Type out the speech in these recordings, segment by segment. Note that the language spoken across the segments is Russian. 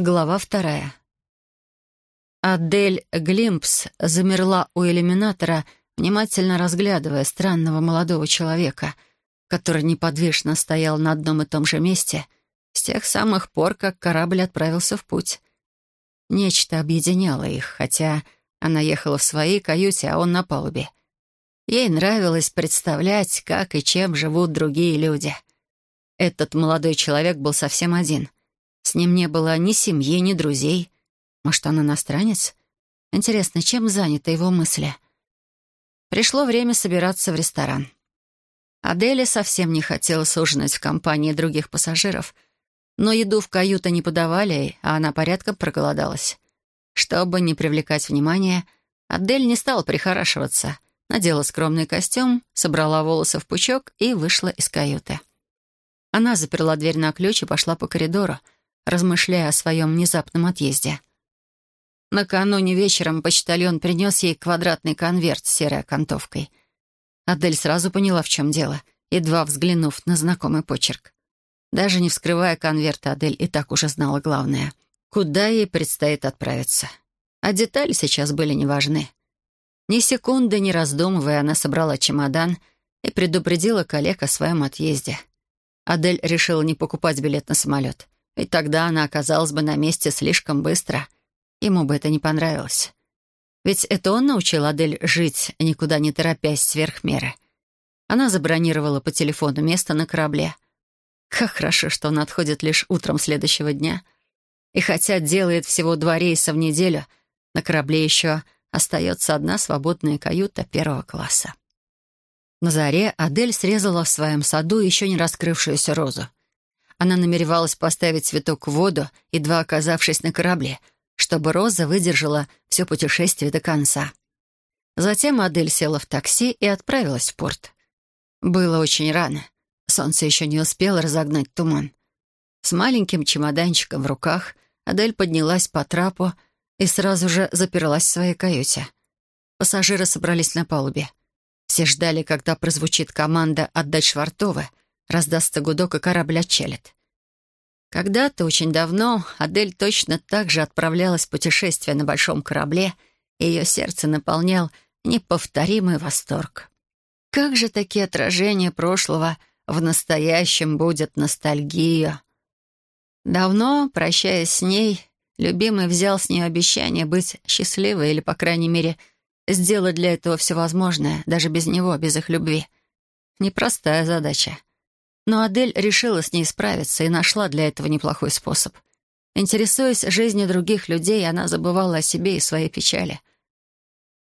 Глава вторая. Адель Глимпс замерла у иллюминатора, внимательно разглядывая странного молодого человека, который неподвижно стоял на одном и том же месте с тех самых пор, как корабль отправился в путь. Нечто объединяло их, хотя она ехала в своей каюте, а он на палубе. Ей нравилось представлять, как и чем живут другие люди. Этот молодой человек был совсем один — с ним не было ни семьи, ни друзей. Может, он иностранец? Интересно, чем заняты его мысли? Пришло время собираться в ресторан. Аделе совсем не хотелось ужинать в компании других пассажиров, но еду в каюту не подавали, а она порядком проголодалась. Чтобы не привлекать внимания, Адель не стала прихорашиваться, надела скромный костюм, собрала волосы в пучок и вышла из каюты. Она заперла дверь на ключ и пошла по коридору, размышляя о своем внезапном отъезде. Накануне вечером почтальон принес ей квадратный конверт с серой окантовкой. Адель сразу поняла, в чем дело, едва взглянув на знакомый почерк. Даже не вскрывая конверт, Адель и так уже знала главное. Куда ей предстоит отправиться. А детали сейчас были неважны. Ни секунды не раздумывая, она собрала чемодан и предупредила коллег о своем отъезде. Адель решила не покупать билет на самолет. Ведь тогда она оказалась бы на месте слишком быстро. Ему бы это не понравилось. Ведь это он научил Адель жить, никуда не торопясь сверх меры. Она забронировала по телефону место на корабле. Как хорошо, что он отходит лишь утром следующего дня. И хотя делает всего два рейса в неделю, на корабле еще остается одна свободная каюта первого класса. На заре Адель срезала в своем саду еще не раскрывшуюся розу. Она намеревалась поставить цветок в воду, едва оказавшись на корабле, чтобы Роза выдержала все путешествие до конца. Затем Адель села в такси и отправилась в порт. Было очень рано. Солнце еще не успело разогнать туман. С маленьким чемоданчиком в руках Адель поднялась по трапу и сразу же заперлась в своей каюте. Пассажиры собрались на палубе. Все ждали, когда прозвучит команда «Отдать швартовы», раздастся гудок, и корабль отчалит. Когда-то, очень давно, Адель точно так же отправлялась в путешествие на большом корабле, и ее сердце наполнял неповторимый восторг. Как же такие отражения прошлого в настоящем будет ностальгия? Давно, прощаясь с ней, любимый взял с нее обещание быть счастливой или, по крайней мере, сделать для этого все возможное, даже без него, без их любви. Непростая задача. Но Адель решила с ней справиться и нашла для этого неплохой способ. Интересуясь жизнью других людей, она забывала о себе и своей печали.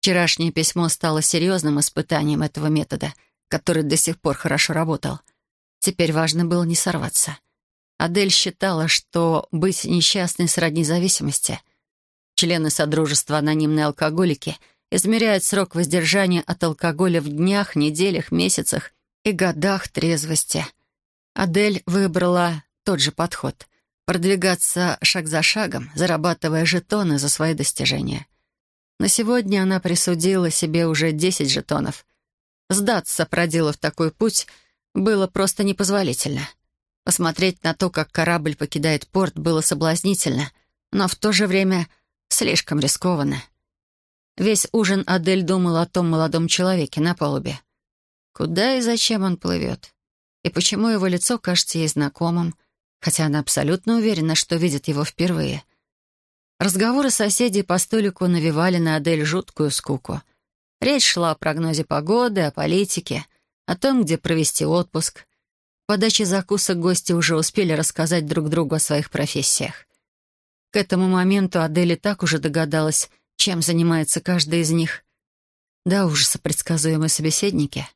Вчерашнее письмо стало серьезным испытанием этого метода, который до сих пор хорошо работал. Теперь важно было не сорваться. Адель считала, что быть несчастной сродни зависимости. Члены Содружества анонимные алкоголики измеряют срок воздержания от алкоголя в днях, неделях, месяцах и годах трезвости — Адель выбрала тот же подход — продвигаться шаг за шагом, зарабатывая жетоны за свои достижения. На сегодня она присудила себе уже 10 жетонов. Сдаться, проделав такой путь, было просто непозволительно. Посмотреть на то, как корабль покидает порт, было соблазнительно, но в то же время слишком рискованно. Весь ужин Адель думала о том молодом человеке на палубе. Куда и зачем он плывет? И почему его лицо кажется ей знакомым, хотя она абсолютно уверена, что видит его впервые. Разговоры соседей по столику навевали на Адель жуткую скуку. Речь шла о прогнозе погоды, о политике, о том, где провести отпуск. В подаче закусок гости уже успели рассказать друг другу о своих профессиях. К этому моменту Адель и так уже догадалась, чем занимается каждый из них. Да ужаса предсказуемые собеседники —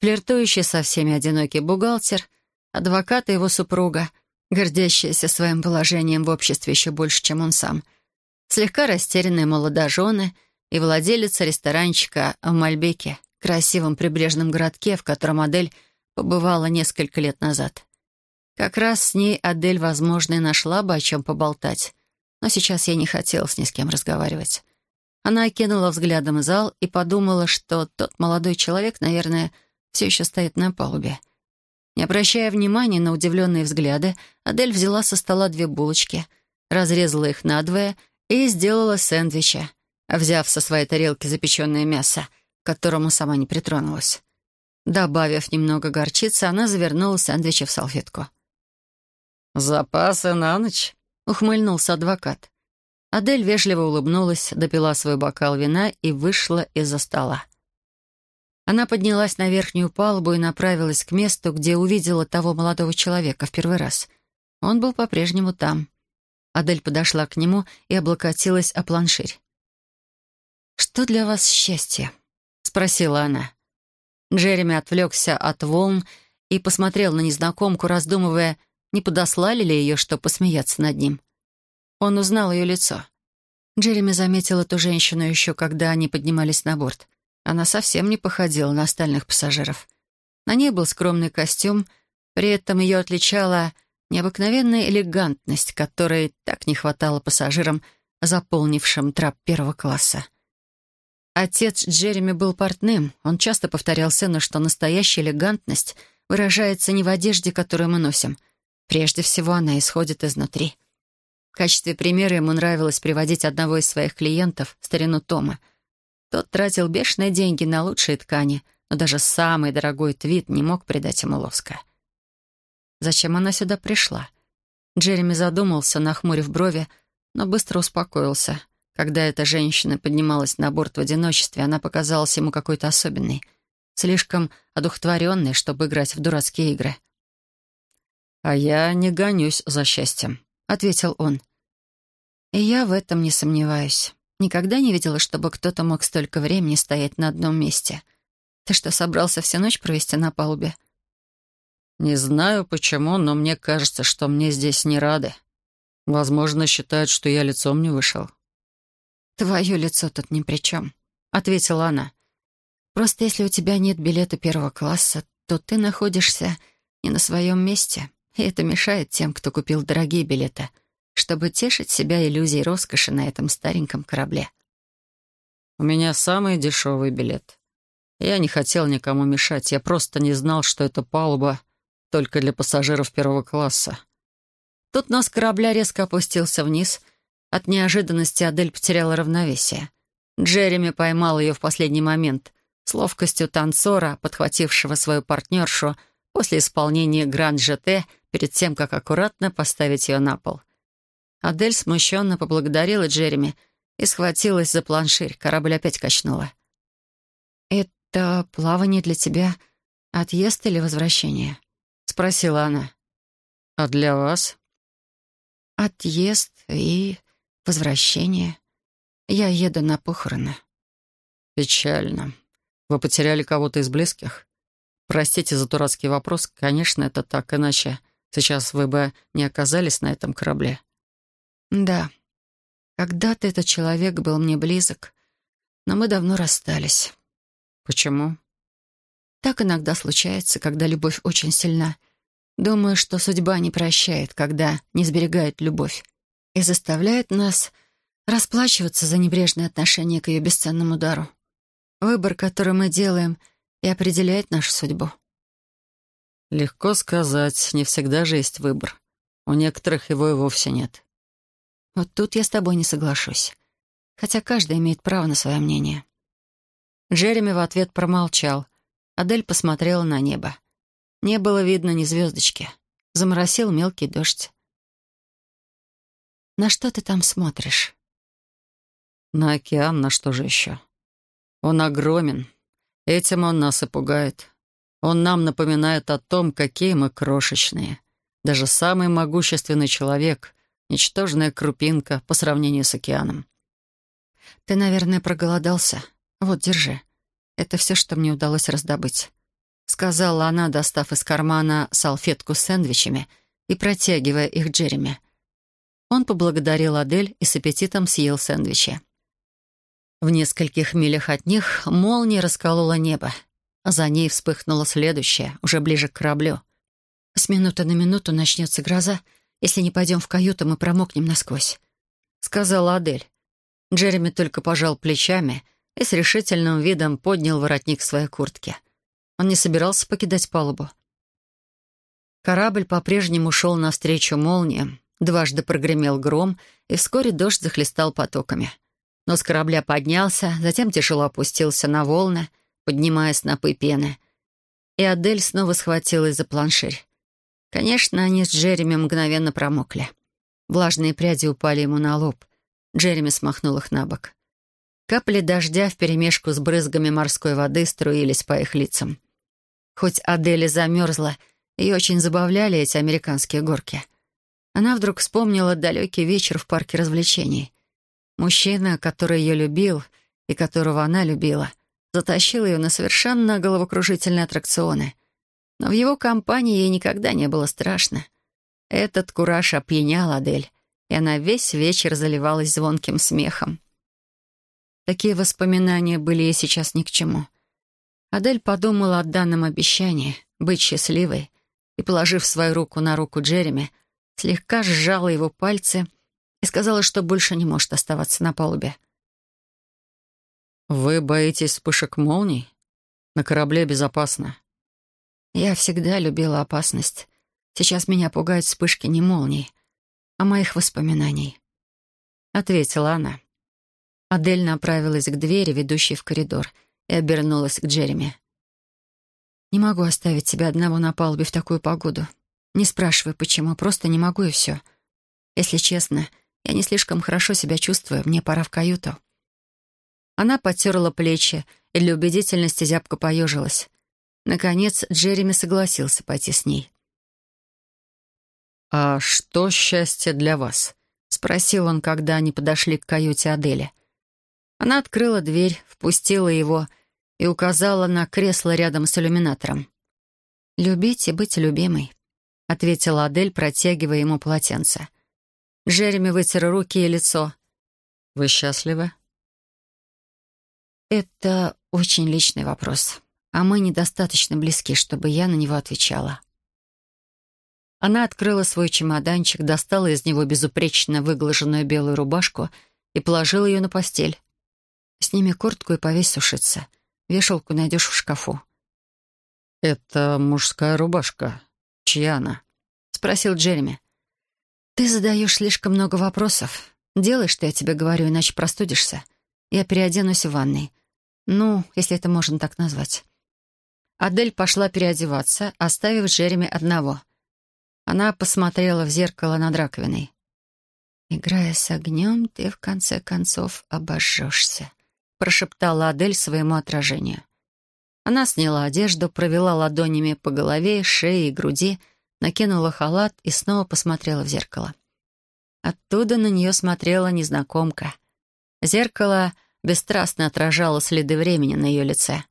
флиртующий со всеми одинокий бухгалтер, адвокат и его супруга, гордящаяся своим положением в обществе еще больше, чем он сам, слегка растерянные молодожены и владелица ресторанчика в Мальбеке, красивом прибрежном городке, в котором Адель побывала несколько лет назад. Как раз с ней Адель, возможно, и нашла бы о чем поболтать, но сейчас ей не хотелось ни с кем разговаривать. Она окинула взглядом зал и подумала, что тот молодой человек, наверное, все еще стоит на палубе. Не обращая внимания на удивленные взгляды, Адель взяла со стола две булочки, разрезала их надвое и сделала сэндвичи, взяв со своей тарелки запеченное мясо, к которому сама не притронулась. Добавив немного горчицы, она завернула сэндвичи в салфетку. «Запасы на ночь?» — ухмыльнулся адвокат. Адель вежливо улыбнулась, допила свой бокал вина и вышла из-за стола. Она поднялась на верхнюю палубу и направилась к месту, где увидела того молодого человека в первый раз. Он был по-прежнему там. Адель подошла к нему и облокотилась о планширь. «Что для вас счастье?» — спросила она. Джереми отвлекся от волн и посмотрел на незнакомку, раздумывая, не подослали ли ее, чтобы посмеяться над ним. Он узнал ее лицо. Джереми заметил эту женщину еще, когда они поднимались на борт. Она совсем не походила на остальных пассажиров. На ней был скромный костюм, при этом ее отличала необыкновенная элегантность, которой так не хватало пассажирам, заполнившим трап первого класса. Отец Джереми был портным. Он часто повторял сыну, что настоящая элегантность выражается не в одежде, которую мы носим. Прежде всего, она исходит изнутри. В качестве примера ему нравилось приводить одного из своих клиентов, старину Тома. Тот тратил бешеные деньги на лучшие ткани, но даже самый дорогой твит не мог придать ему лоска. Зачем она сюда пришла? Джереми задумался, нахмурив брови, но быстро успокоился. Когда эта женщина поднималась на борт в одиночестве, она показалась ему какой-то особенной, слишком одухотворенной, чтобы играть в дурацкие игры. «А я не гонюсь за счастьем», ответил он. И я в этом не сомневаюсь. Никогда не видела, чтобы кто-то мог столько времени стоять на одном месте. Ты что, собрался всю ночь провести на палубе? Не знаю почему, но мне кажется, что мне здесь не рады. Возможно, считают, что я лицом не вышел. Твое лицо тут ни при чем, ответила она. Просто если у тебя нет билета первого класса, то ты находишься не на своем месте. И это мешает тем, кто купил дорогие билеты, чтобы тешить себя иллюзией роскоши на этом стареньком корабле. «У меня самый дешевый билет. Я не хотел никому мешать, я просто не знал, что это палуба только для пассажиров первого класса». Тут нос корабля резко опустился вниз. От неожиданности Адель потеряла равновесие. Джереми поймал ее в последний момент с ловкостью танцора, подхватившего свою партнершу после исполнения гранд-жете — перед тем, как аккуратно поставить ее на пол. Адель смущенно поблагодарила Джереми и схватилась за планширь. Корабль опять качнула. «Это плавание для тебя отъезд или возвращение?» — спросила она. «А для вас?» «Отъезд и возвращение. Я еду на похороны». «Печально. Вы потеряли кого-то из близких?» «Простите за дурацкий вопрос. Конечно, это так, иначе Сейчас вы бы не оказались на этом корабле. Да. Когда-то этот человек был мне близок, но мы давно расстались. Почему? Так иногда случается, когда любовь очень сильна. Думаю, что судьба не прощает, когда не сберегает любовь и заставляет нас расплачиваться за небрежное отношение к ее бесценному дару. Выбор, который мы делаем, и определяет нашу судьбу. Легко сказать, не всегда же есть выбор. У некоторых его и вовсе нет. Вот тут я с тобой не соглашусь. Хотя каждый имеет право на свое мнение. Джереми в ответ промолчал. Адель посмотрела на небо. Не было видно ни звездочки. Заморосил мелкий дождь. «На что ты там смотришь?» «На океан, на что же еще? Он огромен. Этим он нас и пугает. Он нам напоминает о том, какие мы крошечные. Даже самый могущественный человек — ничтожная крупинка по сравнению с океаном. «Ты, наверное, проголодался. Вот, держи. Это все, что мне удалось раздобыть», — сказала она, достав из кармана салфетку с сэндвичами и протягивая их Джереми. Он поблагодарил Адель и с аппетитом съел сэндвичи. В нескольких милях от них молния расколола небо, а за ней вспыхнула следующая, уже ближе к кораблю. «С минуты на минуту начнется гроза. Если не пойдем в каюту, мы промокнем насквозь», — сказала Адель. Джереми только пожал плечами и с решительным видом поднял воротник своей куртки. Он не собирался покидать палубу. Корабль по-прежнему шел навстречу молнии, Дважды прогремел гром, и вскоре дождь захлестал потоками. Нос корабля поднялся, затем тяжело опустился на волны, поднимая снопы пены. И Адель снова схватилась за планширь. Конечно, они с Джереми мгновенно промокли. Влажные пряди упали ему на лоб. Джереми смахнул их на бок. Капли дождя вперемешку с брызгами морской воды струились по их лицам. Хоть Адель замерзла, ее очень забавляли эти американские горки. Она вдруг вспомнила далекий вечер в парке развлечений. Мужчина, который ее любил и которого она любила, затащил ее на совершенно головокружительные аттракционы. Но в его компании ей никогда не было страшно. Этот кураж опьянял Адель, и она весь вечер заливалась звонким смехом. Такие воспоминания были ей сейчас ни к чему. Адель подумала о данном обещании быть счастливой и, положив свою руку на руку Джереми, слегка сжала его пальцы и сказала, что больше не может оставаться на палубе. «Вы боитесь вспышек молний? На корабле безопасно. Я всегда любила опасность. Сейчас меня пугают вспышки не молний, а моих воспоминаний. Ответила она. Адель направилась к двери, ведущей в коридор, и обернулась к Джереми. «Не могу оставить тебя одного на палубе в такую погоду. Не спрашивай, почему, просто не могу и все. Если честно, я не слишком хорошо себя чувствую, мне пора в каюту». Она потерла плечи и для убедительности зябко поежилась. Наконец, Джереми согласился пойти с ней. «А что счастье для вас?» — спросил он, когда они подошли к каюте Адели. Она открыла дверь, впустила его и указала на кресло рядом с иллюминатором. «Любить и быть любимой», — ответила Адель, протягивая ему полотенце. Джереми вытер руки и лицо. «Вы счастливы?» «Это очень личный вопрос а мы недостаточно близки, чтобы я на него отвечала. Она открыла свой чемоданчик, достала из него безупречно выглаженную белую рубашку и положила ее на постель. «Сними куртку и повесь сушиться. Вешалку найдешь в шкафу». «Это мужская рубашка. Чья она?» — спросил Джереми. «Ты задаешь слишком много вопросов. Делай, что я тебе говорю, иначе простудишься. Я переоденусь в ванной. Ну, если это можно так назвать». Адель пошла переодеваться, оставив Джереми одного. Она посмотрела в зеркало над раковиной. «Играя с огнем, ты в конце концов обожжешься», — прошептала Адель своему отражению. Она сняла одежду, провела ладонями по голове, шее и груди, накинула халат и снова посмотрела в зеркало. Оттуда на нее смотрела незнакомка. Зеркало бесстрастно отражало следы времени на ее лице.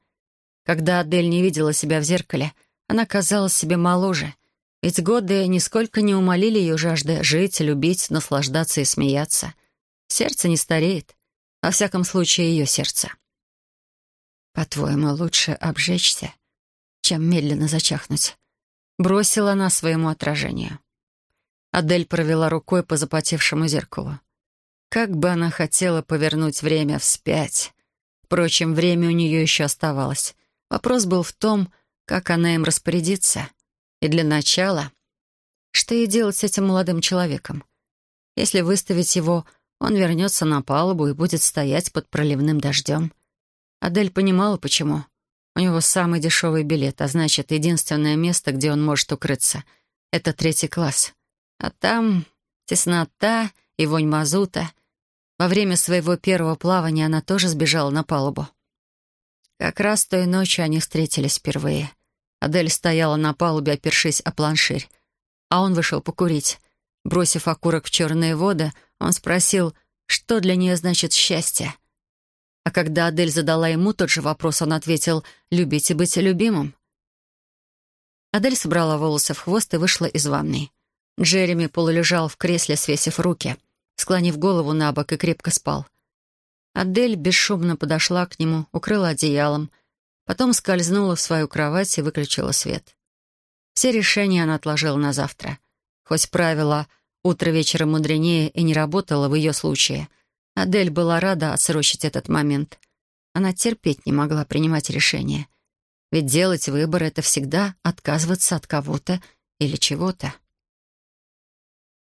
Когда Адель не видела себя в зеркале, она казалась себе моложе, ведь годы нисколько не умолили ее жажды жить, любить, наслаждаться и смеяться. Сердце не стареет, во всяком случае ее сердце. «По-твоему, лучше обжечься, чем медленно зачахнуть?» Бросила она своему отражению. Адель провела рукой по запотевшему зеркалу. Как бы она хотела повернуть время вспять. Впрочем, время у нее еще оставалось. Вопрос был в том, как она им распорядится. И для начала, что ей делать с этим молодым человеком? Если выставить его, он вернется на палубу и будет стоять под проливным дождем. Адель понимала, почему. У него самый дешевый билет, а значит, единственное место, где он может укрыться — это третий класс. А там теснота и вонь мазута. Во время своего первого плавания она тоже сбежала на палубу. Как раз той ночью они встретились впервые. Адель стояла на палубе, опершись о планширь, а он вышел покурить. Бросив окурок в черные воды, он спросил, что для нее значит счастье. А когда Адель задала ему тот же вопрос, он ответил «любить и быть любимым». Адель собрала волосы в хвост и вышла из ванной. Джереми полулежал в кресле, свесив руки, склонив голову на бок и крепко спал. Адель бесшумно подошла к нему, укрыла одеялом, потом скользнула в свою кровать и выключила свет. Все решения она отложила на завтра. Хоть правило «утро вечера мудренее» и не работало в ее случае, Адель была рада отсрочить этот момент. Она терпеть не могла принимать решения. Ведь делать выбор — это всегда отказываться от кого-то или чего-то.